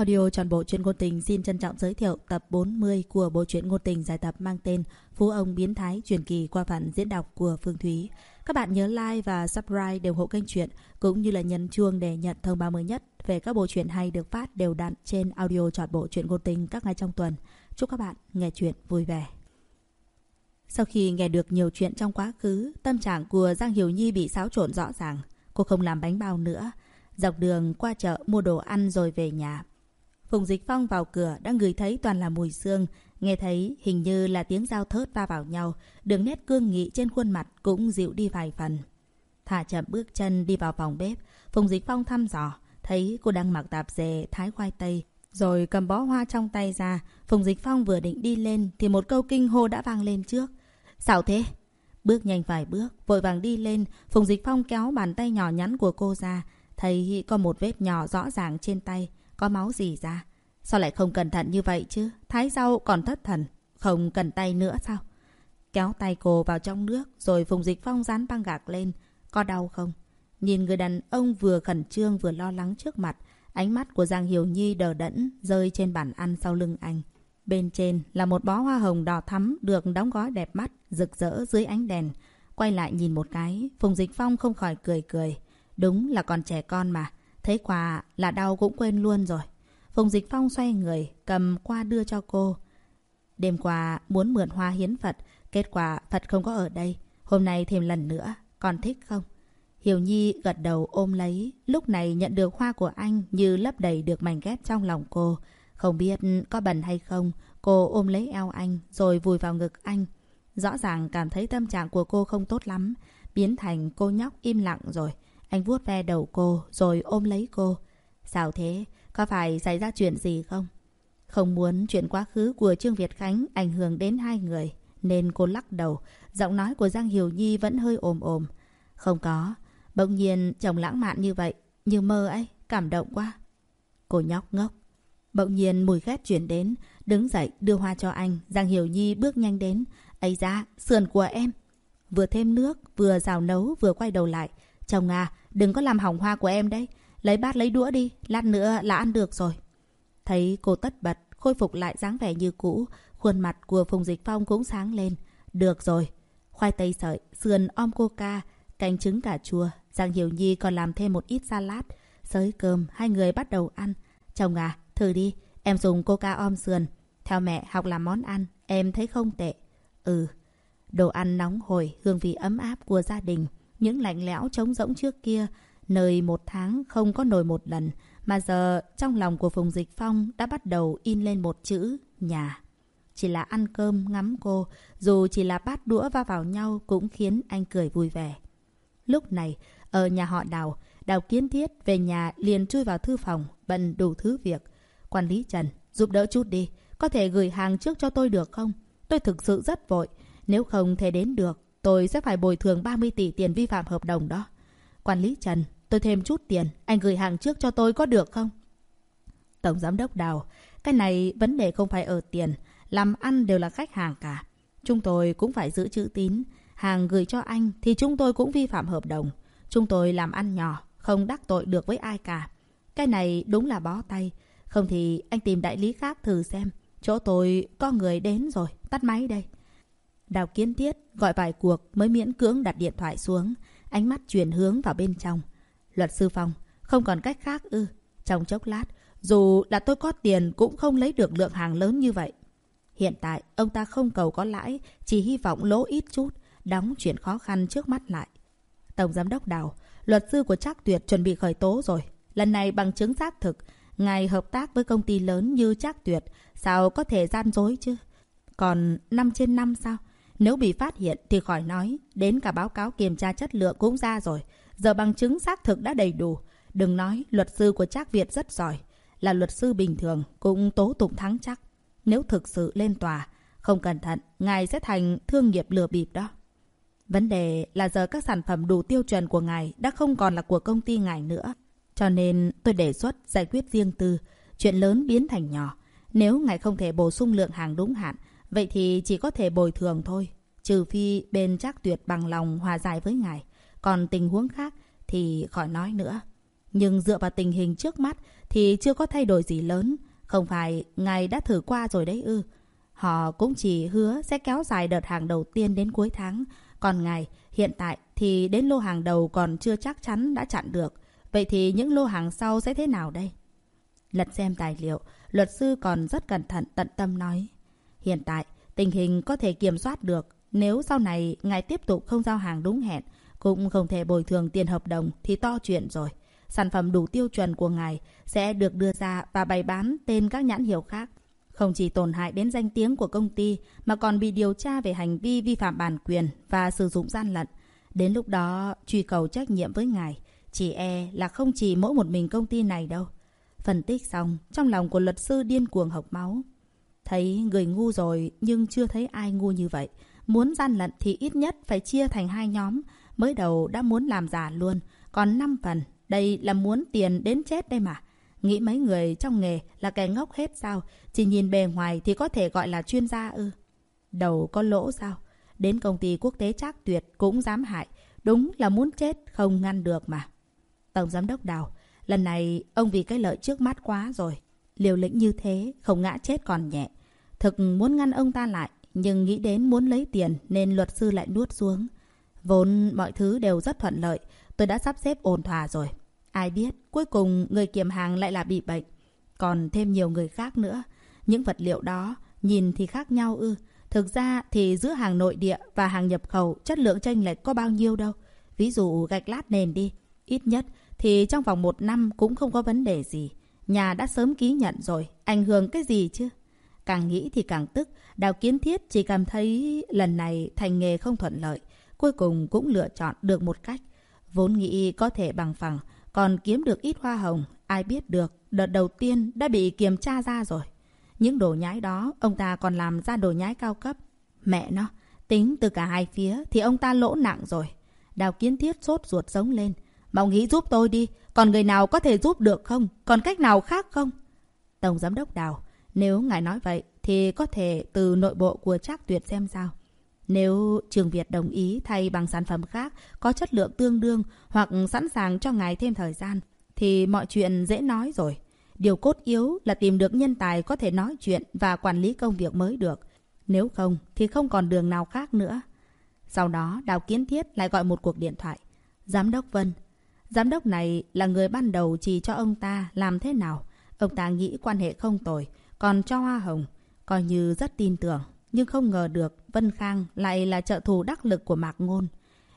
Audio toàn bộ truyện ngôn tình xin trân trọng giới thiệu tập 40 của bộ truyện ngôn tình giải tập mang tên Phú ông biến thái truyền kỳ qua phần diễn đọc của Phương Thúy. Các bạn nhớ like và subscribe để ủng hộ kênh truyện cũng như là nhấn chuông để nhận thông báo mới nhất về các bộ truyện hay được phát đều đặn trên audio trọn bộ truyện ngôn tình các ngày trong tuần. Chúc các bạn nghe truyện vui vẻ. Sau khi nghe được nhiều chuyện trong quá khứ, tâm trạng của Giang Hiểu Nhi bị xáo trộn rõ ràng. Cô không làm bánh bao nữa. Dọc đường qua chợ mua đồ ăn rồi về nhà. Phùng Dịch Phong vào cửa đã ngửi thấy toàn là mùi xương, nghe thấy hình như là tiếng dao thớt va vào nhau, đường nét cương nghị trên khuôn mặt cũng dịu đi vài phần. Thả chậm bước chân đi vào phòng bếp, Phùng Dịch Phong thăm dò, thấy cô đang mặc tạp dề thái khoai tây, rồi cầm bó hoa trong tay ra. Phùng Dịch Phong vừa định đi lên thì một câu kinh hô đã vang lên trước. Sao thế? Bước nhanh vài bước, vội vàng đi lên, Phùng Dịch Phong kéo bàn tay nhỏ nhắn của cô ra, thấy có một vết nhỏ rõ ràng trên tay, có máu gì ra. Sao lại không cẩn thận như vậy chứ? Thái rau còn thất thần, không cần tay nữa sao? Kéo tay cô vào trong nước, rồi Phùng Dịch Phong dán băng gạc lên. Có đau không? Nhìn người đàn ông vừa khẩn trương vừa lo lắng trước mặt, ánh mắt của Giang Hiểu Nhi đờ đẫn rơi trên bàn ăn sau lưng anh. Bên trên là một bó hoa hồng đỏ thắm được đóng gói đẹp mắt, rực rỡ dưới ánh đèn. Quay lại nhìn một cái, Phùng Dịch Phong không khỏi cười cười. Đúng là còn trẻ con mà, thấy quà là đau cũng quên luôn rồi. Phùng Dịch Phong xoay người, cầm qua đưa cho cô. Đêm qua muốn mượn hoa hiến Phật, kết quả Phật không có ở đây. Hôm nay thêm lần nữa, còn thích không? Hiểu Nhi gật đầu ôm lấy, lúc này nhận được hoa của anh như lấp đầy được mảnh ghép trong lòng cô. Không biết có bẩn hay không, cô ôm lấy eo anh rồi vùi vào ngực anh. Rõ ràng cảm thấy tâm trạng của cô không tốt lắm, biến thành cô nhóc im lặng rồi. Anh vuốt ve đầu cô rồi ôm lấy cô. Sao thế? Có phải xảy ra chuyện gì không? Không muốn chuyện quá khứ của Trương Việt Khánh ảnh hưởng đến hai người, nên cô lắc đầu. Giọng nói của Giang Hiểu Nhi vẫn hơi ồm ồm. Không có. Bỗng nhiên chồng lãng mạn như vậy, như mơ ấy, cảm động quá. Cô nhóc ngốc. Bỗng nhiên mùi khét chuyển đến, đứng dậy đưa hoa cho anh. Giang Hiểu Nhi bước nhanh đến. ấy ra, sườn của em. Vừa thêm nước, vừa rào nấu, vừa quay đầu lại. Chồng à, đừng có làm hỏng hoa của em đấy. Lấy bát lấy đũa đi, lát nữa là ăn được rồi. Thấy cô tất bật, khôi phục lại dáng vẻ như cũ, khuôn mặt của Phùng Dịch Phong cũng sáng lên. Được rồi. Khoai tây sợi, sườn om coca, canh trứng cà chua. Giang Hiểu Nhi còn làm thêm một ít salad. Sới cơm, hai người bắt đầu ăn. Chồng à, thử đi, em dùng coca om sườn. Theo mẹ học làm món ăn, em thấy không tệ. Ừ. Đồ ăn nóng hổi, hương vị ấm áp của gia đình. Những lạnh lẽo trống rỗng trước kia Nơi một tháng không có nổi một lần, mà giờ trong lòng của Phùng Dịch Phong đã bắt đầu in lên một chữ nhà. Chỉ là ăn cơm ngắm cô, dù chỉ là bát đũa va vào nhau cũng khiến anh cười vui vẻ. Lúc này, ở nhà họ Đào, Đào kiến thiết về nhà liền chui vào thư phòng, bận đủ thứ việc. Quản lý Trần, giúp đỡ chút đi, có thể gửi hàng trước cho tôi được không? Tôi thực sự rất vội, nếu không thể đến được, tôi sẽ phải bồi thường 30 tỷ tiền vi phạm hợp đồng đó. Quản lý Trần, Tôi thêm chút tiền, anh gửi hàng trước cho tôi có được không? Tổng giám đốc Đào, cái này vấn đề không phải ở tiền, làm ăn đều là khách hàng cả. Chúng tôi cũng phải giữ chữ tín. Hàng gửi cho anh thì chúng tôi cũng vi phạm hợp đồng. Chúng tôi làm ăn nhỏ, không đắc tội được với ai cả. Cái này đúng là bó tay. Không thì anh tìm đại lý khác thử xem. Chỗ tôi có người đến rồi, tắt máy đây. Đào kiến tiết gọi vài cuộc mới miễn cưỡng đặt điện thoại xuống. Ánh mắt chuyển hướng vào bên trong. Luật sư Phong, không còn cách khác ư. Trong chốc lát, dù là tôi có tiền cũng không lấy được lượng hàng lớn như vậy. Hiện tại, ông ta không cầu có lãi, chỉ hy vọng lỗ ít chút, đóng chuyện khó khăn trước mắt lại. Tổng Giám đốc Đào, luật sư của Trác Tuyệt chuẩn bị khởi tố rồi. Lần này bằng chứng xác thực, ngài hợp tác với công ty lớn như Trác Tuyệt, sao có thể gian dối chứ? Còn 5 trên 5 sao? Nếu bị phát hiện thì khỏi nói, đến cả báo cáo kiểm tra chất lượng cũng ra rồi. Giờ bằng chứng xác thực đã đầy đủ. Đừng nói luật sư của Trác Việt rất giỏi. Là luật sư bình thường cũng tố tụng thắng chắc. Nếu thực sự lên tòa, không cẩn thận, ngài sẽ thành thương nghiệp lừa bịp đó. Vấn đề là giờ các sản phẩm đủ tiêu chuẩn của ngài đã không còn là của công ty ngài nữa. Cho nên tôi đề xuất giải quyết riêng tư, chuyện lớn biến thành nhỏ. Nếu ngài không thể bổ sung lượng hàng đúng hạn, vậy thì chỉ có thể bồi thường thôi. Trừ phi bên chắc tuyệt bằng lòng hòa giải với ngài. Còn tình huống khác thì khỏi nói nữa. Nhưng dựa vào tình hình trước mắt thì chưa có thay đổi gì lớn. Không phải ngài đã thử qua rồi đấy ư. Họ cũng chỉ hứa sẽ kéo dài đợt hàng đầu tiên đến cuối tháng. Còn ngài, hiện tại thì đến lô hàng đầu còn chưa chắc chắn đã chặn được. Vậy thì những lô hàng sau sẽ thế nào đây? Lật xem tài liệu, luật sư còn rất cẩn thận tận tâm nói. Hiện tại, tình hình có thể kiểm soát được. Nếu sau này ngài tiếp tục không giao hàng đúng hẹn, cũng không thể bồi thường tiền hợp đồng thì to chuyện rồi. Sản phẩm đủ tiêu chuẩn của ngài sẽ được đưa ra và bày bán tên các nhãn hiệu khác. Không chỉ tổn hại đến danh tiếng của công ty mà còn bị điều tra về hành vi vi phạm bản quyền và sử dụng gian lận. Đến lúc đó, truy cầu trách nhiệm với ngài, chỉ e là không chỉ mỗi một mình công ty này đâu. Phân tích xong, trong lòng của luật sư điên cuồng học máu. Thấy người ngu rồi nhưng chưa thấy ai ngu như vậy. Muốn gian lận thì ít nhất phải chia thành hai nhóm. Mới đầu đã muốn làm giả luôn, còn năm phần. Đây là muốn tiền đến chết đây mà. Nghĩ mấy người trong nghề là kẻ ngốc hết sao? Chỉ nhìn bề ngoài thì có thể gọi là chuyên gia ư. Đầu có lỗ sao? Đến công ty quốc tế trác tuyệt cũng dám hại. Đúng là muốn chết không ngăn được mà. Tổng giám đốc Đào, lần này ông vì cái lợi trước mắt quá rồi. Liều lĩnh như thế, không ngã chết còn nhẹ. Thực muốn ngăn ông ta lại, nhưng nghĩ đến muốn lấy tiền nên luật sư lại nuốt xuống. Vốn mọi thứ đều rất thuận lợi, tôi đã sắp xếp ổn thỏa rồi. Ai biết, cuối cùng người kiểm hàng lại là bị bệnh. Còn thêm nhiều người khác nữa. Những vật liệu đó nhìn thì khác nhau ư. Thực ra thì giữa hàng nội địa và hàng nhập khẩu chất lượng chênh lệch có bao nhiêu đâu. Ví dụ gạch lát nền đi. Ít nhất thì trong vòng một năm cũng không có vấn đề gì. Nhà đã sớm ký nhận rồi. Ảnh hưởng cái gì chứ? Càng nghĩ thì càng tức. Đào kiến thiết chỉ cảm thấy lần này thành nghề không thuận lợi. Cuối cùng cũng lựa chọn được một cách. Vốn nghĩ có thể bằng phẳng còn kiếm được ít hoa hồng. Ai biết được, đợt đầu tiên đã bị kiểm tra ra rồi. Những đồ nhái đó, ông ta còn làm ra đồ nhái cao cấp. Mẹ nó, tính từ cả hai phía thì ông ta lỗ nặng rồi. Đào kiến thiết sốt ruột giống lên. Mau nghĩ giúp tôi đi, còn người nào có thể giúp được không? Còn cách nào khác không? Tổng giám đốc Đào, nếu ngài nói vậy thì có thể từ nội bộ của Trác Tuyệt xem sao. Nếu Trường Việt đồng ý thay bằng sản phẩm khác có chất lượng tương đương hoặc sẵn sàng cho ngài thêm thời gian, thì mọi chuyện dễ nói rồi. Điều cốt yếu là tìm được nhân tài có thể nói chuyện và quản lý công việc mới được. Nếu không thì không còn đường nào khác nữa. Sau đó Đào Kiến Thiết lại gọi một cuộc điện thoại. Giám đốc Vân. Giám đốc này là người ban đầu chỉ cho ông ta làm thế nào. Ông ta nghĩ quan hệ không tồi, còn cho hoa hồng. Coi như rất tin tưởng. Nhưng không ngờ được Vân Khang lại là trợ thủ đắc lực của Mạc Ngôn.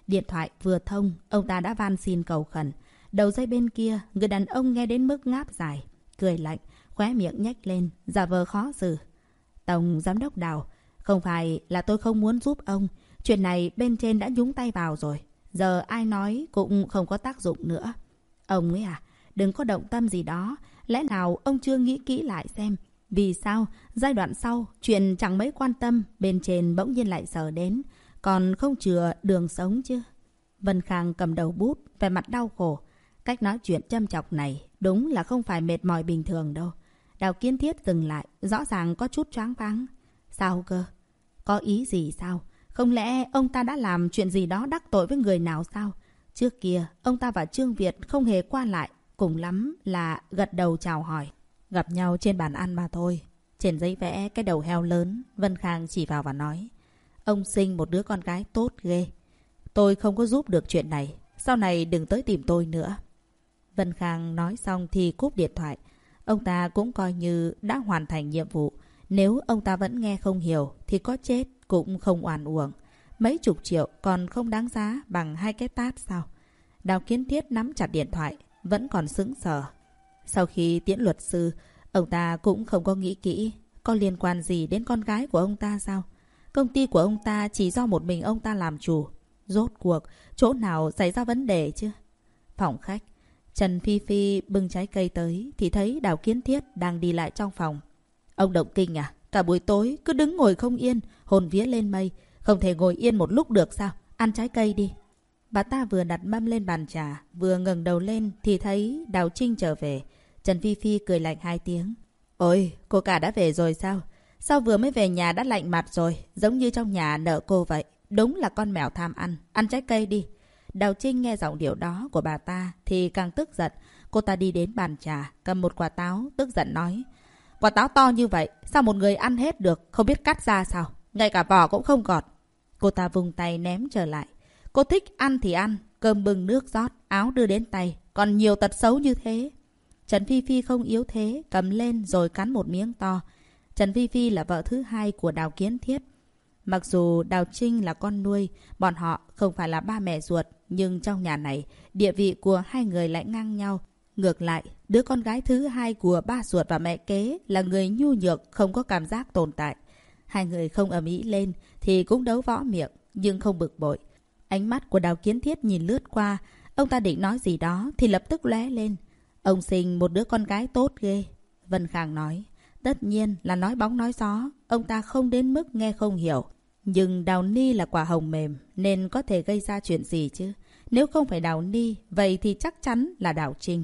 Điện thoại vừa thông, ông ta đã van xin cầu khẩn. Đầu dây bên kia, người đàn ông nghe đến mức ngáp dài. Cười lạnh, khóe miệng nhếch lên, giả vờ khó xử. Tổng Giám đốc Đào, không phải là tôi không muốn giúp ông. Chuyện này bên trên đã nhúng tay vào rồi. Giờ ai nói cũng không có tác dụng nữa. Ông ấy à, đừng có động tâm gì đó. Lẽ nào ông chưa nghĩ kỹ lại xem vì sao, giai đoạn sau, chuyện chẳng mấy quan tâm, bên trên bỗng nhiên lại sờ đến, còn không chừa đường sống chứ. Vân Khang cầm đầu bút, vẻ mặt đau khổ. Cách nói chuyện châm chọc này đúng là không phải mệt mỏi bình thường đâu. Đào kiến thiết dừng lại, rõ ràng có chút choáng váng. Sao cơ? Có ý gì sao? Không lẽ ông ta đã làm chuyện gì đó đắc tội với người nào sao? Trước kia, ông ta và Trương Việt không hề qua lại, cùng lắm là gật đầu chào hỏi. Gặp nhau trên bàn ăn mà thôi. Trên giấy vẽ cái đầu heo lớn, Vân Khang chỉ vào và nói. Ông sinh một đứa con gái tốt ghê. Tôi không có giúp được chuyện này. Sau này đừng tới tìm tôi nữa. Vân Khang nói xong thì cúp điện thoại. Ông ta cũng coi như đã hoàn thành nhiệm vụ. Nếu ông ta vẫn nghe không hiểu thì có chết cũng không oan uổng. Mấy chục triệu còn không đáng giá bằng hai cái tát sao? Đào kiến thiết nắm chặt điện thoại, vẫn còn sững sờ. Sau khi tiễn luật sư, ông ta cũng không có nghĩ kỹ có liên quan gì đến con gái của ông ta sao? Công ty của ông ta chỉ do một mình ông ta làm chủ. Rốt cuộc, chỗ nào xảy ra vấn đề chứ? Phòng khách, Trần Phi Phi bưng trái cây tới thì thấy Đào Kiến Thiết đang đi lại trong phòng. Ông Động Kinh à, cả buổi tối cứ đứng ngồi không yên, hồn vía lên mây. Không thể ngồi yên một lúc được sao? Ăn trái cây đi. Bà ta vừa đặt mâm lên bàn trà, vừa ngẩng đầu lên thì thấy Đào Trinh trở về. Trần Phi Phi cười lạnh hai tiếng. Ôi, cô cả đã về rồi sao? Sao vừa mới về nhà đã lạnh mặt rồi, giống như trong nhà nợ cô vậy. Đúng là con mèo tham ăn, ăn trái cây đi. Đào Trinh nghe giọng điệu đó của bà ta thì càng tức giận. Cô ta đi đến bàn trà, cầm một quả táo, tức giận nói. Quả táo to như vậy, sao một người ăn hết được, không biết cắt ra sao? Ngay cả vỏ cũng không gọt. Cô ta vùng tay ném trở lại. Cô thích ăn thì ăn, cơm bưng nước rót, áo đưa đến tay. Còn nhiều tật xấu như thế. Trần Phi Phi không yếu thế, cầm lên rồi cắn một miếng to. Trần Phi Phi là vợ thứ hai của Đào Kiến Thiết. Mặc dù Đào Trinh là con nuôi, bọn họ không phải là ba mẹ ruột, nhưng trong nhà này, địa vị của hai người lại ngang nhau. Ngược lại, đứa con gái thứ hai của ba ruột và mẹ kế là người nhu nhược, không có cảm giác tồn tại. Hai người không ầm ĩ lên thì cũng đấu võ miệng, nhưng không bực bội. Ánh mắt của Đào Kiến Thiết nhìn lướt qua, ông ta định nói gì đó thì lập tức lóe lên. Ông sinh một đứa con gái tốt ghê. Vân Khang nói, tất nhiên là nói bóng nói gió, ông ta không đến mức nghe không hiểu. Nhưng Đào Ni là quả hồng mềm nên có thể gây ra chuyện gì chứ. Nếu không phải Đào Ni, vậy thì chắc chắn là Đào Trinh.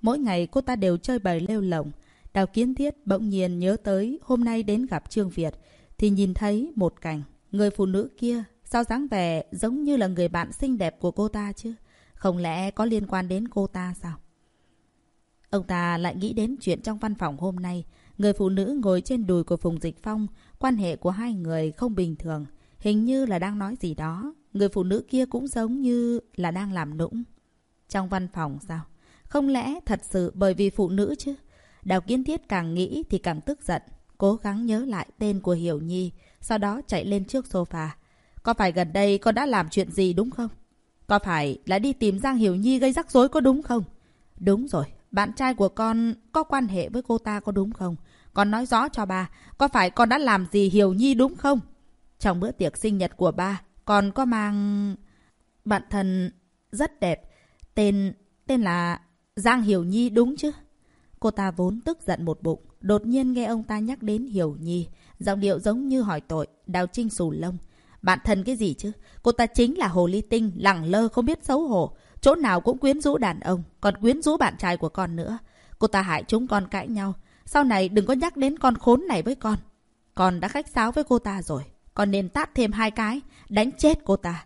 Mỗi ngày cô ta đều chơi bời lêu lồng. Đào Kiến Thiết bỗng nhiên nhớ tới hôm nay đến gặp Trương Việt thì nhìn thấy một cảnh. Người phụ nữ kia sao dáng vẻ giống như là người bạn xinh đẹp của cô ta chứ? Không lẽ có liên quan đến cô ta sao? Ông ta lại nghĩ đến chuyện trong văn phòng hôm nay. Người phụ nữ ngồi trên đùi của Phùng Dịch Phong. Quan hệ của hai người không bình thường. Hình như là đang nói gì đó. Người phụ nữ kia cũng giống như là đang làm nũng. Trong văn phòng sao? Không lẽ thật sự bởi vì phụ nữ chứ? Đào Kiến Thiết càng nghĩ thì càng tức giận. Cố gắng nhớ lại tên của Hiểu Nhi. Sau đó chạy lên trước sofa. Có phải gần đây con đã làm chuyện gì đúng không? Có phải là đi tìm Giang Hiểu Nhi gây rắc rối có đúng không? Đúng rồi, bạn trai của con có quan hệ với cô ta có đúng không? Con nói rõ cho bà, có phải con đã làm gì Hiểu Nhi đúng không? Trong bữa tiệc sinh nhật của ba, con có mang... Bạn thân rất đẹp. Tên... tên là Giang Hiểu Nhi đúng chứ? Cô ta vốn tức giận một bụng. Đột nhiên nghe ông ta nhắc đến Hiểu Nhi. Giọng điệu giống như hỏi tội. Đào Trinh xù lông. Bạn thân cái gì chứ? Cô ta chính là hồ ly tinh, lẳng lơ không biết xấu hổ. Chỗ nào cũng quyến rũ đàn ông, còn quyến rũ bạn trai của con nữa. Cô ta hại chúng con cãi nhau. Sau này đừng có nhắc đến con khốn này với con. Con đã khách sáo với cô ta rồi. Con nên tát thêm hai cái, đánh chết cô ta.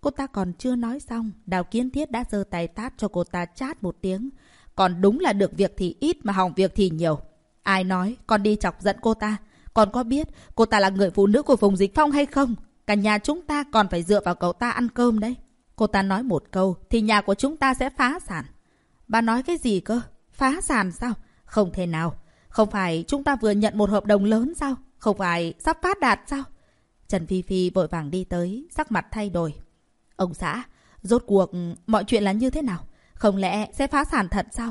Cô ta còn chưa nói xong, Đào Kiến Thiết đã giơ tay tát cho cô ta chát một tiếng. Còn đúng là được việc thì ít mà hỏng việc thì nhiều. Ai nói con đi chọc giận cô ta? Con có biết cô ta là người phụ nữ của vùng dịch phong hay không? Cả nhà chúng ta còn phải dựa vào cậu ta ăn cơm đấy. Cô ta nói một câu thì nhà của chúng ta sẽ phá sản. Bà nói cái gì cơ? Phá sản sao? Không thể nào. Không phải chúng ta vừa nhận một hợp đồng lớn sao? Không phải sắp phát đạt sao? Trần Phi Phi vội vàng đi tới, sắc mặt thay đổi. Ông xã, rốt cuộc mọi chuyện là như thế nào? Không lẽ sẽ phá sản thật sao?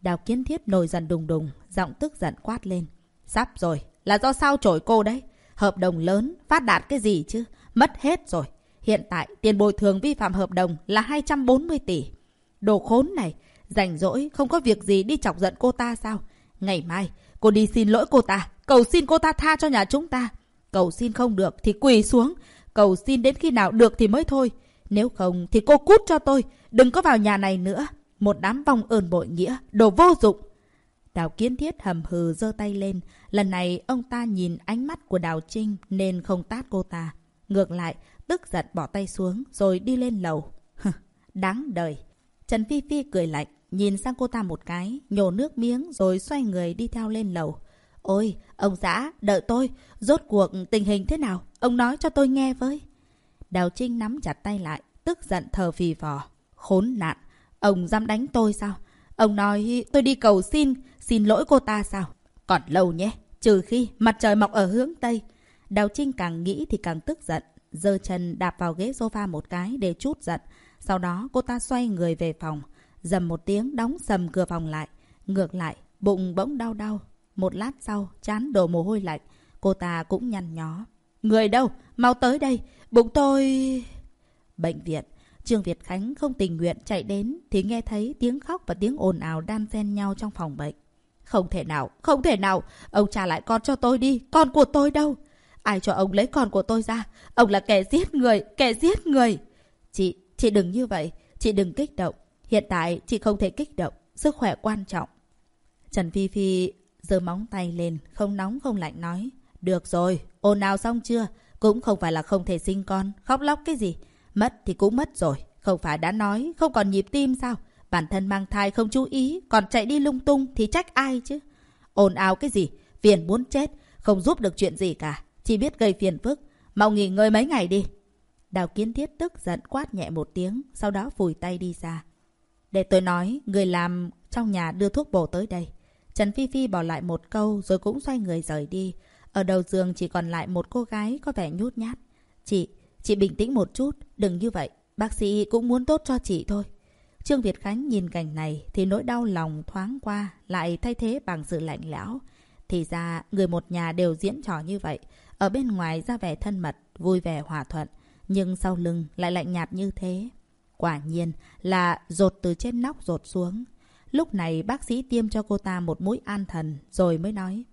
Đào kiến thiết nổi dần đùng đùng, giọng tức giận quát lên. Sắp rồi, là do sao trổi cô đấy. Hợp đồng lớn, phát đạt cái gì chứ? Mất hết rồi. Hiện tại, tiền bồi thường vi phạm hợp đồng là 240 tỷ. Đồ khốn này, rảnh rỗi, không có việc gì đi chọc giận cô ta sao? Ngày mai, cô đi xin lỗi cô ta, cầu xin cô ta tha cho nhà chúng ta. Cầu xin không được thì quỳ xuống, cầu xin đến khi nào được thì mới thôi. Nếu không thì cô cút cho tôi, đừng có vào nhà này nữa. Một đám vong ơn bội nghĩa, đồ vô dụng. Đào kiến thiết hầm hừ giơ tay lên. Lần này ông ta nhìn ánh mắt của Đào Trinh nên không tát cô ta. Ngược lại, tức giận bỏ tay xuống rồi đi lên lầu. Đáng đời. Trần Phi Phi cười lạnh, nhìn sang cô ta một cái, nhổ nước miếng rồi xoay người đi theo lên lầu. Ôi, ông xã, đợi tôi. Rốt cuộc tình hình thế nào? Ông nói cho tôi nghe với. Đào Trinh nắm chặt tay lại, tức giận thờ phì phò. Khốn nạn, ông dám đánh tôi sao? Ông nói tôi đi cầu xin, xin lỗi cô ta sao? Còn lâu nhé, trừ khi mặt trời mọc ở hướng Tây. Đào Trinh càng nghĩ thì càng tức giận giơ chân đạp vào ghế sofa một cái để chút giận. Sau đó cô ta xoay người về phòng. Dầm một tiếng đóng sầm cửa phòng lại. Ngược lại, bụng bỗng đau đau. Một lát sau, chán đổ mồ hôi lạnh. Cô ta cũng nhăn nhó. Người đâu? Mau tới đây. Bụng tôi... Bệnh viện. Trương Việt Khánh không tình nguyện chạy đến thì nghe thấy tiếng khóc và tiếng ồn ào đan xen nhau trong phòng bệnh. Không thể nào, không thể nào. Ông trả lại con cho tôi đi. Con của tôi đâu? Ai cho ông lấy con của tôi ra? Ông là kẻ giết người, kẻ giết người. Chị, chị đừng như vậy. Chị đừng kích động. Hiện tại chị không thể kích động. Sức khỏe quan trọng. Trần Phi Phi giơ móng tay lên, không nóng không lạnh nói. Được rồi, ồn nào xong chưa? Cũng không phải là không thể sinh con, khóc lóc cái gì. Mất thì cũng mất rồi, Không phải đã nói không còn nhịp tim sao? Bản thân mang thai không chú ý, còn chạy đi lung tung thì trách ai chứ? ồn ào cái gì? Phiền muốn chết, không giúp được chuyện gì cả. Chỉ biết gây phiền phức. Mau nghỉ ngơi mấy ngày đi. Đào kiến thiết tức giận quát nhẹ một tiếng, sau đó vùi tay đi ra. Để tôi nói, người làm trong nhà đưa thuốc bổ tới đây. Trần Phi Phi bỏ lại một câu rồi cũng xoay người rời đi. Ở đầu giường chỉ còn lại một cô gái có vẻ nhút nhát. Chị, chị bình tĩnh một chút, đừng như vậy. Bác sĩ cũng muốn tốt cho chị thôi. Trương Việt Khánh nhìn cảnh này thì nỗi đau lòng thoáng qua lại thay thế bằng sự lạnh lẽo. Thì ra người một nhà đều diễn trò như vậy. Ở bên ngoài ra vẻ thân mật, vui vẻ hòa thuận. Nhưng sau lưng lại lạnh nhạt như thế. Quả nhiên là rột từ trên nóc rột xuống. Lúc này bác sĩ tiêm cho cô ta một mũi an thần rồi mới nói.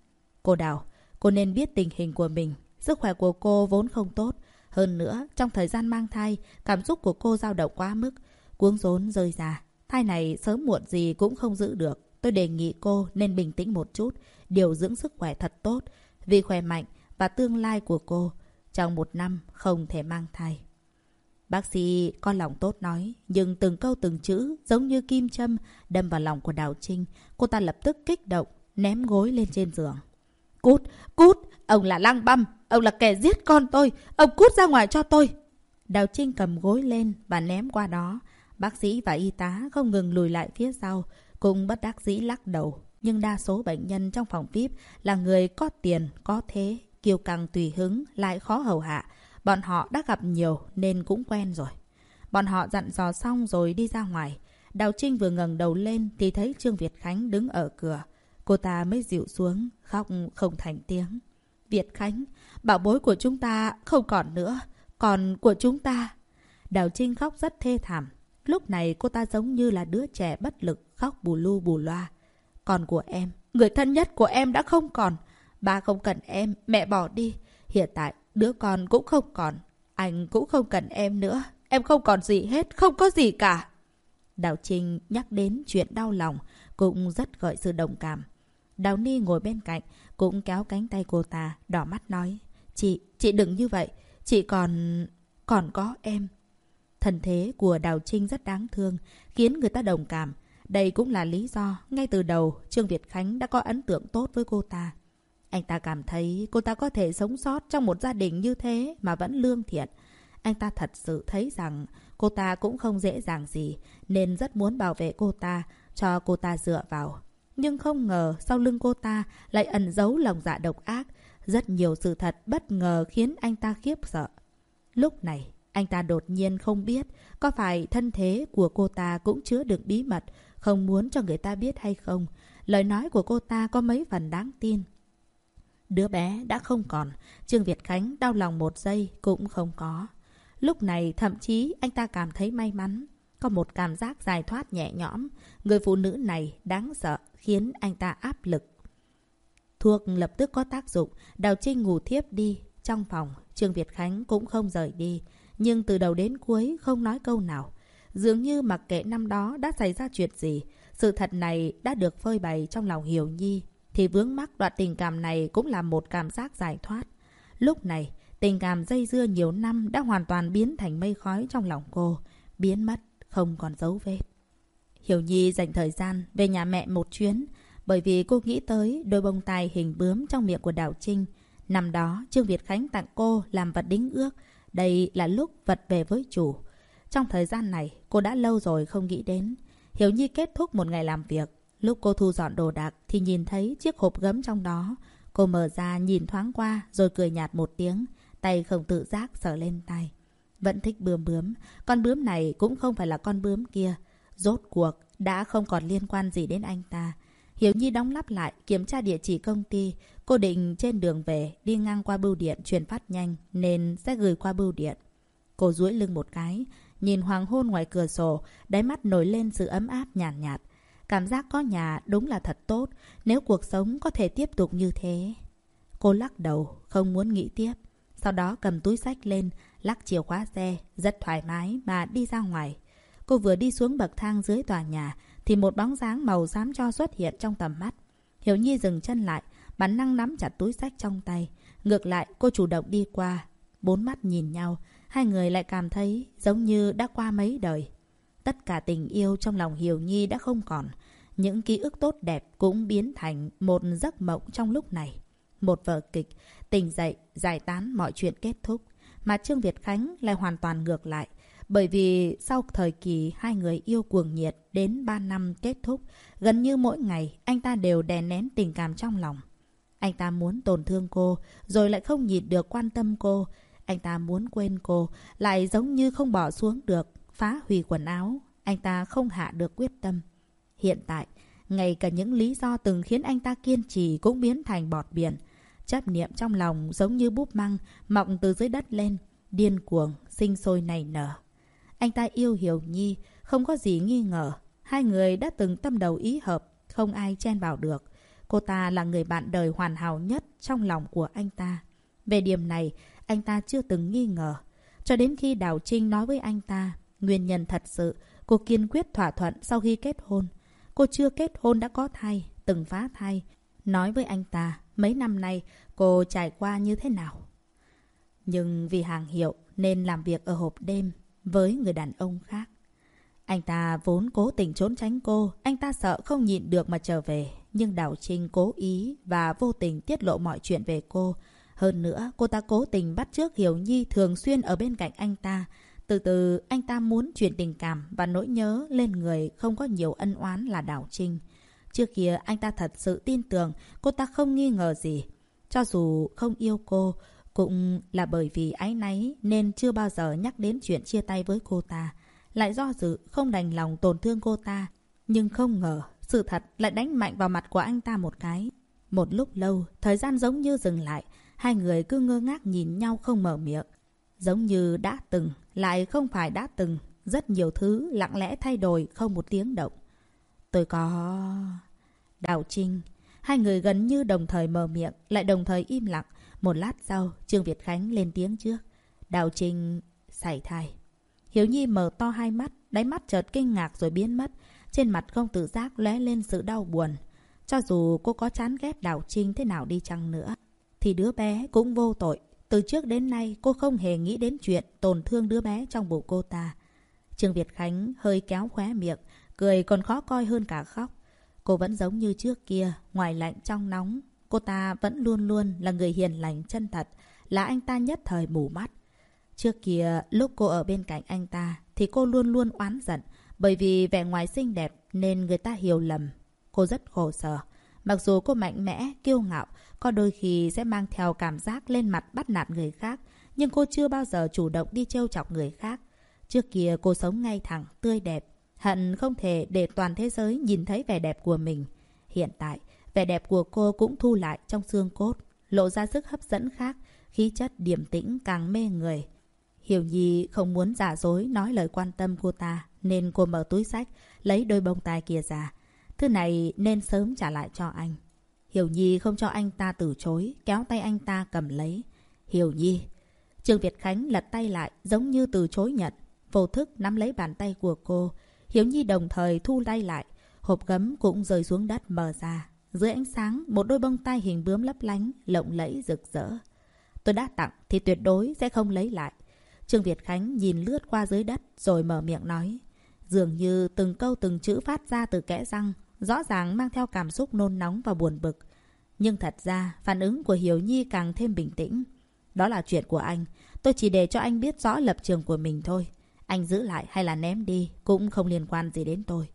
Cô Đào, cô nên biết tình hình của mình. Sức khỏe của cô vốn không tốt. Hơn nữa, trong thời gian mang thai, cảm xúc của cô dao động quá mức. Cuống rốn rơi ra. Thai này sớm muộn gì cũng không giữ được. Tôi đề nghị cô nên bình tĩnh một chút, điều dưỡng sức khỏe thật tốt, vì khỏe mạnh và tương lai của cô trong một năm không thể mang thai. Bác sĩ có lòng tốt nói, nhưng từng câu từng chữ giống như kim châm đâm vào lòng của Đào Trinh. Cô ta lập tức kích động, ném gối lên trên giường. Cút, cút, ông là lang băm, ông là kẻ giết con tôi, ông cút ra ngoài cho tôi. Đào Trinh cầm gối lên và ném qua đó. Bác sĩ và y tá không ngừng lùi lại phía sau, cùng bất đắc dĩ lắc đầu. Nhưng đa số bệnh nhân trong phòng VIP là người có tiền, có thế, kiêu căng tùy hứng, lại khó hầu hạ. Bọn họ đã gặp nhiều nên cũng quen rồi. Bọn họ dặn dò xong rồi đi ra ngoài. Đào Trinh vừa ngẩng đầu lên thì thấy Trương Việt Khánh đứng ở cửa. Cô ta mới dịu xuống, khóc không thành tiếng. Việt Khánh, bảo bối của chúng ta không còn nữa, còn của chúng ta. Đào Trinh khóc rất thê thảm. Lúc này cô ta giống như là đứa trẻ bất lực khóc bù lu bù loa. còn của em, người thân nhất của em đã không còn. Ba không cần em, mẹ bỏ đi. Hiện tại, đứa con cũng không còn. Anh cũng không cần em nữa. Em không còn gì hết, không có gì cả. Đào Trinh nhắc đến chuyện đau lòng, cũng rất gợi sự đồng cảm. Đào Ni ngồi bên cạnh, cũng kéo cánh tay cô ta, đỏ mắt nói. Chị, chị đừng như vậy. Chị còn... còn có em. Thần thế của Đào Trinh rất đáng thương, khiến người ta đồng cảm. Đây cũng là lý do, ngay từ đầu, Trương Việt Khánh đã có ấn tượng tốt với cô ta. Anh ta cảm thấy cô ta có thể sống sót trong một gia đình như thế mà vẫn lương thiện. Anh ta thật sự thấy rằng cô ta cũng không dễ dàng gì, nên rất muốn bảo vệ cô ta, cho cô ta dựa vào. Nhưng không ngờ sau lưng cô ta lại ẩn giấu lòng dạ độc ác. Rất nhiều sự thật bất ngờ khiến anh ta khiếp sợ. Lúc này, anh ta đột nhiên không biết có phải thân thế của cô ta cũng chứa đựng bí mật, không muốn cho người ta biết hay không. Lời nói của cô ta có mấy phần đáng tin. Đứa bé đã không còn, Trương Việt Khánh đau lòng một giây cũng không có. Lúc này thậm chí anh ta cảm thấy may mắn. Có một cảm giác giải thoát nhẹ nhõm. Người phụ nữ này đáng sợ khiến anh ta áp lực. Thuốc lập tức có tác dụng, Đào Trinh ngủ thiếp đi. Trong phòng, Trương Việt Khánh cũng không rời đi. Nhưng từ đầu đến cuối không nói câu nào. Dường như mặc kệ năm đó đã xảy ra chuyện gì, sự thật này đã được phơi bày trong lòng Hiểu Nhi. Thì vướng mắc đoạn tình cảm này cũng là một cảm giác giải thoát. Lúc này, tình cảm dây dưa nhiều năm đã hoàn toàn biến thành mây khói trong lòng cô. Biến mất, không còn dấu vết. Hiểu Nhi dành thời gian về nhà mẹ một chuyến, bởi vì cô nghĩ tới đôi bông tai hình bướm trong miệng của Đào Trinh. Năm đó, Trương Việt Khánh tặng cô làm vật đính ước. Đây là lúc vật về với chủ. Trong thời gian này, cô đã lâu rồi không nghĩ đến. Hiểu Nhi kết thúc một ngày làm việc. Lúc cô thu dọn đồ đạc thì nhìn thấy chiếc hộp gấm trong đó. Cô mở ra nhìn thoáng qua rồi cười nhạt một tiếng. Tay không tự giác sờ lên tay. Vẫn thích bướm bướm. Con bướm này cũng không phải là con bướm kia. Rốt cuộc đã không còn liên quan gì đến anh ta. Hiểu Nhi đóng lắp lại, kiểm tra địa chỉ công ty. Cô định trên đường về, đi ngang qua bưu điện truyền phát nhanh, nên sẽ gửi qua bưu điện. Cô duỗi lưng một cái, nhìn hoàng hôn ngoài cửa sổ, đáy mắt nổi lên sự ấm áp nhàn nhạt, nhạt. Cảm giác có nhà đúng là thật tốt, nếu cuộc sống có thể tiếp tục như thế. Cô lắc đầu, không muốn nghĩ tiếp. Sau đó cầm túi sách lên, lắc chìa khóa xe, rất thoải mái mà đi ra ngoài. Cô vừa đi xuống bậc thang dưới tòa nhà, thì một bóng dáng màu xám cho xuất hiện trong tầm mắt. Hiểu Nhi dừng chân lại, bản năng nắm chặt túi sách trong tay. Ngược lại, cô chủ động đi qua. Bốn mắt nhìn nhau, hai người lại cảm thấy giống như đã qua mấy đời. Tất cả tình yêu trong lòng Hiểu Nhi đã không còn. Những ký ức tốt đẹp cũng biến thành một giấc mộng trong lúc này. Một vở kịch, tỉnh dậy, giải tán mọi chuyện kết thúc. Mà Trương Việt Khánh lại hoàn toàn ngược lại. Bởi vì sau thời kỳ hai người yêu cuồng nhiệt đến 3 năm kết thúc, gần như mỗi ngày anh ta đều đè nén tình cảm trong lòng. Anh ta muốn tổn thương cô, rồi lại không nhịn được quan tâm cô. Anh ta muốn quên cô, lại giống như không bỏ xuống được, phá hủy quần áo. Anh ta không hạ được quyết tâm. Hiện tại, ngay cả những lý do từng khiến anh ta kiên trì cũng biến thành bọt biển. Chấp niệm trong lòng giống như búp măng, mọc từ dưới đất lên, điên cuồng, sinh sôi nảy nở. Anh ta yêu Hiểu Nhi, không có gì nghi ngờ. Hai người đã từng tâm đầu ý hợp, không ai chen vào được. Cô ta là người bạn đời hoàn hảo nhất trong lòng của anh ta. Về điểm này, anh ta chưa từng nghi ngờ. Cho đến khi Đào Trinh nói với anh ta, nguyên nhân thật sự, cô kiên quyết thỏa thuận sau khi kết hôn. Cô chưa kết hôn đã có thai, từng phá thai. Nói với anh ta, mấy năm nay cô trải qua như thế nào. Nhưng vì hàng hiệu nên làm việc ở hộp đêm với người đàn ông khác. Anh ta vốn cố tình trốn tránh cô, anh ta sợ không nhịn được mà trở về. Nhưng Đào Trinh cố ý và vô tình tiết lộ mọi chuyện về cô. Hơn nữa, cô ta cố tình bắt trước Hiểu Nhi thường xuyên ở bên cạnh anh ta. Từ từ, anh ta muốn chuyển tình cảm và nỗi nhớ lên người không có nhiều ân oán là Đào Trinh. Trước kia, anh ta thật sự tin tưởng cô ta không nghi ngờ gì. Cho dù không yêu cô, cũng là bởi vì ái náy nên chưa bao giờ nhắc đến chuyện chia tay với cô ta. Lại do dự không đành lòng tổn thương cô ta. Nhưng không ngờ, sự thật lại đánh mạnh vào mặt của anh ta một cái. Một lúc lâu, thời gian giống như dừng lại. Hai người cứ ngơ ngác nhìn nhau không mở miệng. Giống như đã từng, lại không phải đã từng. Rất nhiều thứ lặng lẽ thay đổi không một tiếng động. Tôi có... Đào Trinh. Hai người gần như đồng thời mở miệng, lại đồng thời im lặng. Một lát sau, Trương Việt Khánh lên tiếng trước. Đào Trinh xảy thai. Hiếu Nhi mở to hai mắt, đáy mắt chợt kinh ngạc rồi biến mất. Trên mặt không tự giác lóe lên sự đau buồn. Cho dù cô có chán ghét Đào Trinh thế nào đi chăng nữa, thì đứa bé cũng vô tội. Từ trước đến nay cô không hề nghĩ đến chuyện tổn thương đứa bé trong bụng cô ta. Trương Việt Khánh hơi kéo khóe miệng, cười còn khó coi hơn cả khóc. Cô vẫn giống như trước kia, ngoài lạnh trong nóng. Cô ta vẫn luôn luôn là người hiền lành chân thật, là anh ta nhất thời mù mắt. Trước kia, lúc cô ở bên cạnh anh ta, thì cô luôn luôn oán giận. Bởi vì vẻ ngoài xinh đẹp nên người ta hiểu lầm. Cô rất khổ sở. Mặc dù cô mạnh mẽ, kiêu ngạo, có đôi khi sẽ mang theo cảm giác lên mặt bắt nạt người khác. Nhưng cô chưa bao giờ chủ động đi trêu chọc người khác. Trước kia cô sống ngay thẳng, tươi đẹp. Hận không thể để toàn thế giới nhìn thấy vẻ đẹp của mình. Hiện tại, vẻ đẹp của cô cũng thu lại trong xương cốt, lộ ra sức hấp dẫn khác, khí chất điềm tĩnh càng mê người. Hiểu Nhi không muốn giả dối nói lời quan tâm cô ta, nên cô mở túi sách, lấy đôi bông tai kia ra. Thứ này nên sớm trả lại cho anh. Hiểu Nhi không cho anh ta từ chối, kéo tay anh ta cầm lấy. Hiểu Nhi. Trương Việt Khánh lật tay lại, giống như từ chối nhận. Vô thức nắm lấy bàn tay của cô. Hiểu Nhi đồng thời thu tay lại. Hộp gấm cũng rơi xuống đất mở ra. Dưới ánh sáng, một đôi bông tai hình bướm lấp lánh, lộng lẫy rực rỡ. Tôi đã tặng thì tuyệt đối sẽ không lấy lại. Trương Việt Khánh nhìn lướt qua dưới đất rồi mở miệng nói. Dường như từng câu từng chữ phát ra từ kẽ răng, rõ ràng mang theo cảm xúc nôn nóng và buồn bực. Nhưng thật ra, phản ứng của Hiếu Nhi càng thêm bình tĩnh. Đó là chuyện của anh. Tôi chỉ để cho anh biết rõ lập trường của mình thôi. Anh giữ lại hay là ném đi cũng không liên quan gì đến tôi.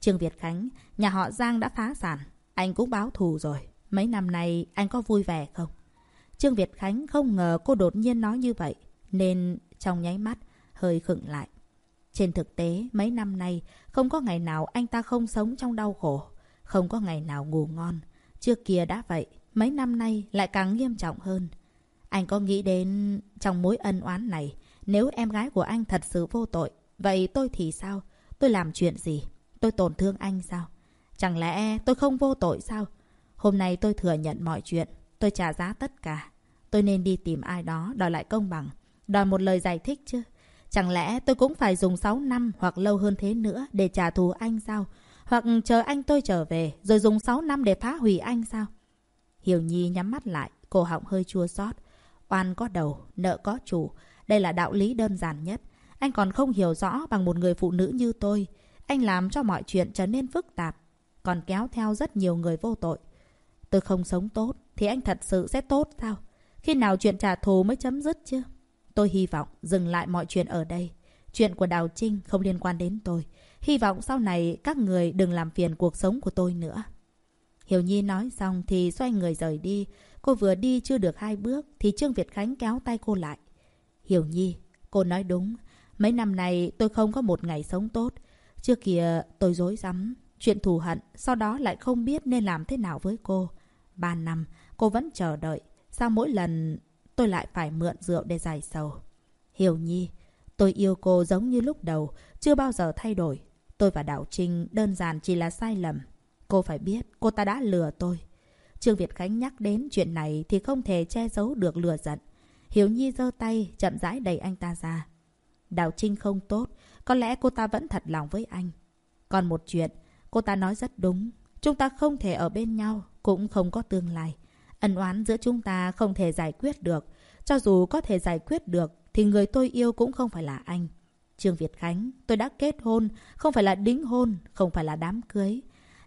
Trương Việt Khánh, nhà họ Giang đã phá sản. Anh cũng báo thù rồi. Mấy năm nay anh có vui vẻ không? Trương Việt Khánh không ngờ cô đột nhiên nói như vậy. Nên trong nháy mắt, hơi khựng lại. Trên thực tế, mấy năm nay, không có ngày nào anh ta không sống trong đau khổ. Không có ngày nào ngủ ngon. Trước kia đã vậy, mấy năm nay lại càng nghiêm trọng hơn. Anh có nghĩ đến trong mối ân oán này, nếu em gái của anh thật sự vô tội, vậy tôi thì sao? Tôi làm chuyện gì? Tôi tổn thương anh sao? Chẳng lẽ tôi không vô tội sao? Hôm nay tôi thừa nhận mọi chuyện, tôi trả giá tất cả. Tôi nên đi tìm ai đó đòi lại công bằng, đòi một lời giải thích chứ. Chẳng lẽ tôi cũng phải dùng 6 năm hoặc lâu hơn thế nữa để trả thù anh sao? Hoặc chờ anh tôi trở về rồi dùng 6 năm để phá hủy anh sao? Hiểu Nhi nhắm mắt lại, cổ họng hơi chua xót. Oan có đầu, nợ có chủ. Đây là đạo lý đơn giản nhất. Anh còn không hiểu rõ bằng một người phụ nữ như tôi. Anh làm cho mọi chuyện trở nên phức tạp. Còn kéo theo rất nhiều người vô tội. Tôi không sống tốt. Thì anh thật sự sẽ tốt sao? Khi nào chuyện trả thù mới chấm dứt chứ? Tôi hy vọng dừng lại mọi chuyện ở đây. Chuyện của Đào Trinh không liên quan đến tôi. Hy vọng sau này các người đừng làm phiền cuộc sống của tôi nữa. Hiểu Nhi nói xong thì xoay người rời đi. Cô vừa đi chưa được hai bước thì Trương Việt Khánh kéo tay cô lại. Hiểu Nhi, cô nói đúng. Mấy năm này tôi không có một ngày sống tốt. Trước kia tôi dối rắm chuyện thù hận, sau đó lại không biết nên làm thế nào với cô. Ba năm, cô vẫn chờ đợi. Sao mỗi lần tôi lại phải mượn rượu để giải sầu? Hiểu Nhi, tôi yêu cô giống như lúc đầu, chưa bao giờ thay đổi. Tôi và Đạo Trinh đơn giản chỉ là sai lầm. Cô phải biết, cô ta đã lừa tôi. Trương Việt Khánh nhắc đến chuyện này thì không thể che giấu được lừa giận. Hiểu Nhi giơ tay, chậm rãi đẩy anh ta ra. Đạo Trinh không tốt, có lẽ cô ta vẫn thật lòng với anh. Còn một chuyện, cô ta nói rất đúng. Chúng ta không thể ở bên nhau, cũng không có tương lai. Ân oán giữa chúng ta không thể giải quyết được. Cho dù có thể giải quyết được, thì người tôi yêu cũng không phải là anh. Trương Việt Khánh, tôi đã kết hôn, không phải là đính hôn, không phải là đám cưới.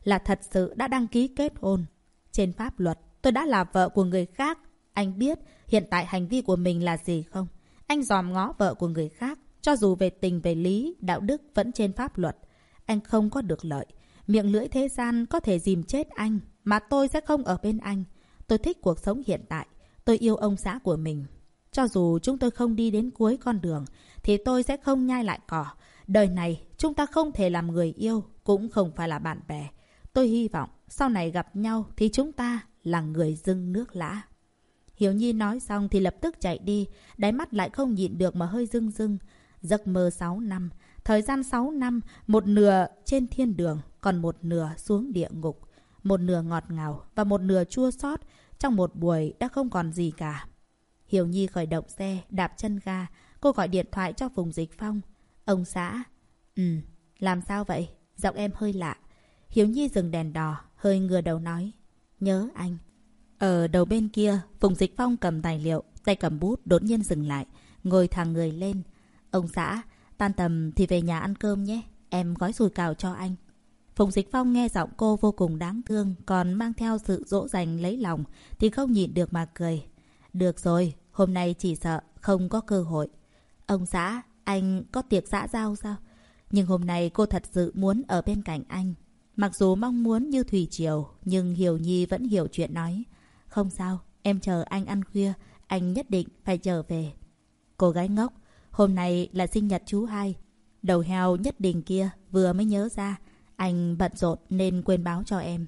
Là thật sự đã đăng ký kết hôn. Trên pháp luật, tôi đã là vợ của người khác. Anh biết hiện tại hành vi của mình là gì không? Anh dòm ngó vợ của người khác. Cho dù về tình về lý, đạo đức vẫn trên pháp luật. Anh không có được lợi. Miệng lưỡi thế gian có thể dìm chết anh. Mà tôi sẽ không ở bên anh. Tôi thích cuộc sống hiện tại. Tôi yêu ông xã của mình. Cho dù chúng tôi không đi đến cuối con đường, thì tôi sẽ không nhai lại cỏ. Đời này, chúng ta không thể làm người yêu, cũng không phải là bạn bè. Tôi hy vọng, sau này gặp nhau thì chúng ta là người dưng nước lã. Hiểu Nhi nói xong thì lập tức chạy đi, đáy mắt lại không nhịn được mà hơi rưng rưng. Giấc mơ 6 năm, thời gian 6 năm, một nửa trên thiên đường, còn một nửa xuống địa ngục. Một nửa ngọt ngào và một nửa chua xót trong một buổi đã không còn gì cả. Hiểu Nhi khởi động xe, đạp chân ga. Cô gọi điện thoại cho Phùng Dịch Phong. Ông xã. Ừ, làm sao vậy? Giọng em hơi lạ. Hiếu Nhi dừng đèn đỏ, hơi ngừa đầu nói. Nhớ anh. Ở đầu bên kia, Phùng Dịch Phong cầm tài liệu, tay cầm bút đột nhiên dừng lại, ngồi thẳng người lên. Ông xã, tan tầm thì về nhà ăn cơm nhé. Em gói sùi cào cho anh. Phùng Dịch Phong nghe giọng cô vô cùng đáng thương, còn mang theo sự dỗ dành lấy lòng, thì không nhịn được mà cười. Được rồi, hôm nay chỉ sợ không có cơ hội. Ông xã, anh có tiệc xã giao sao? Nhưng hôm nay cô thật sự muốn ở bên cạnh anh. Mặc dù mong muốn như Thủy Triều, nhưng Hiểu Nhi vẫn hiểu chuyện nói. Không sao, em chờ anh ăn khuya, anh nhất định phải trở về. Cô gái ngốc, hôm nay là sinh nhật chú hai. Đầu heo nhất định kia vừa mới nhớ ra, anh bận rộn nên quên báo cho em.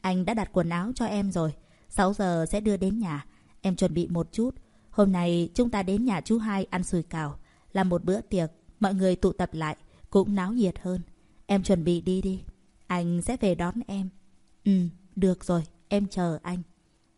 Anh đã đặt quần áo cho em rồi, 6 giờ sẽ đưa đến nhà. Em chuẩn bị một chút. Hôm nay chúng ta đến nhà chú hai ăn sùi cào, làm một bữa tiệc, mọi người tụ tập lại, cũng náo nhiệt hơn. Em chuẩn bị đi đi. Anh sẽ về đón em. Ừ, được rồi, em chờ anh.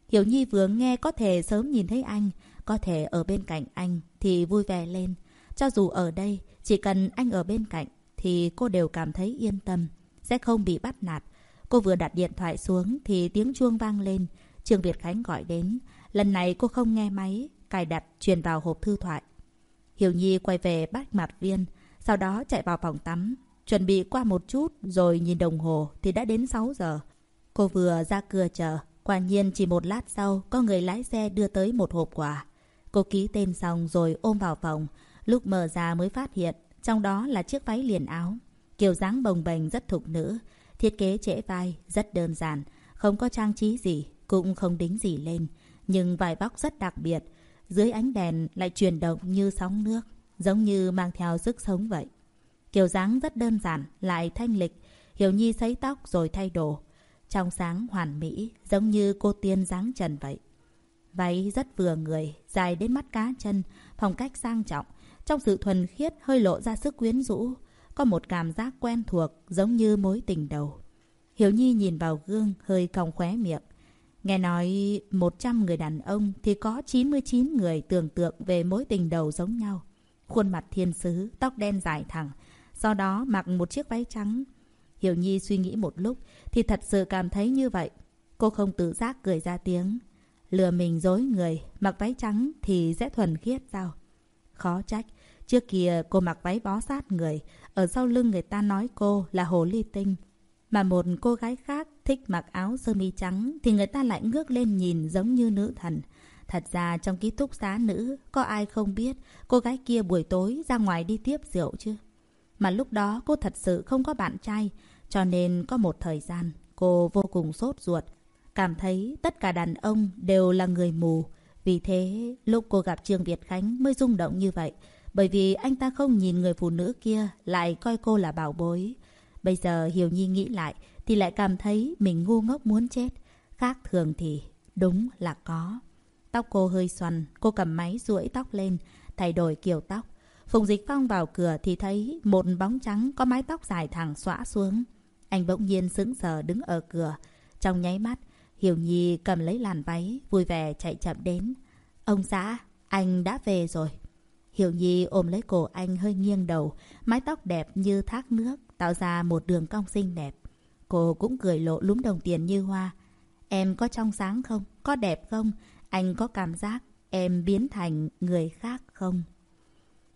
Hiểu Nhi vừa nghe có thể sớm nhìn thấy anh, có thể ở bên cạnh anh thì vui vẻ lên. Cho dù ở đây, chỉ cần anh ở bên cạnh thì cô đều cảm thấy yên tâm, sẽ không bị bắt nạt. Cô vừa đặt điện thoại xuống thì tiếng chuông vang lên. Trương Việt Khánh gọi đến. Lần này cô không nghe máy, cài đặt truyền vào hộp thư thoại. Hiểu Nhi quay về bát mặt viên, sau đó chạy vào phòng tắm, Chuẩn bị qua một chút rồi nhìn đồng hồ thì đã đến 6 giờ. Cô vừa ra cửa chờ, quả nhiên chỉ một lát sau có người lái xe đưa tới một hộp quà. Cô ký tên xong rồi ôm vào phòng, lúc mở ra mới phát hiện trong đó là chiếc váy liền áo. Kiểu dáng bồng bềnh rất thục nữ, thiết kế trễ vai, rất đơn giản, không có trang trí gì, cũng không đính gì lên. Nhưng vải vóc rất đặc biệt, dưới ánh đèn lại chuyển động như sóng nước, giống như mang theo sức sống vậy. Kiểu dáng rất đơn giản, lại thanh lịch. Hiểu Nhi sấy tóc rồi thay đồ. Trong sáng hoàn mỹ, giống như cô tiên dáng trần vậy. Váy rất vừa người, dài đến mắt cá chân, phong cách sang trọng. Trong sự thuần khiết hơi lộ ra sức quyến rũ. Có một cảm giác quen thuộc, giống như mối tình đầu. Hiểu Nhi nhìn vào gương, hơi cong khóe miệng. Nghe nói 100 người đàn ông thì có 99 người tưởng tượng về mối tình đầu giống nhau. Khuôn mặt thiên sứ, tóc đen dài thẳng, sau đó mặc một chiếc váy trắng. Hiểu Nhi suy nghĩ một lúc thì thật sự cảm thấy như vậy. Cô không tự giác cười ra tiếng. Lừa mình dối người, mặc váy trắng thì sẽ thuần khiết sao? Khó trách. Trước kia cô mặc váy bó sát người. Ở sau lưng người ta nói cô là hồ ly tinh. Mà một cô gái khác thích mặc áo sơ mi trắng thì người ta lại ngước lên nhìn giống như nữ thần. Thật ra trong ký túc xá nữ, có ai không biết cô gái kia buổi tối ra ngoài đi tiếp rượu chứ? Mà lúc đó cô thật sự không có bạn trai, cho nên có một thời gian cô vô cùng sốt ruột. Cảm thấy tất cả đàn ông đều là người mù. Vì thế, lúc cô gặp Trương Việt Khánh mới rung động như vậy. Bởi vì anh ta không nhìn người phụ nữ kia lại coi cô là bảo bối. Bây giờ Hiểu Nhi nghĩ lại thì lại cảm thấy mình ngu ngốc muốn chết. Khác thường thì đúng là có. Tóc cô hơi xoăn, cô cầm máy duỗi tóc lên, thay đổi kiểu tóc. Phùng Dịch Phong vào cửa thì thấy một bóng trắng có mái tóc dài thẳng xõa xuống. Anh bỗng nhiên sững sờ đứng ở cửa. Trong nháy mắt, Hiểu Nhi cầm lấy làn váy, vui vẻ chạy chậm đến. Ông xã, anh đã về rồi. Hiểu Nhi ôm lấy cổ anh hơi nghiêng đầu, mái tóc đẹp như thác nước, tạo ra một đường cong xinh đẹp. Cô cũng cười lộ lúm đồng tiền như hoa. Em có trong sáng không? Có đẹp không? Anh có cảm giác em biến thành người khác không?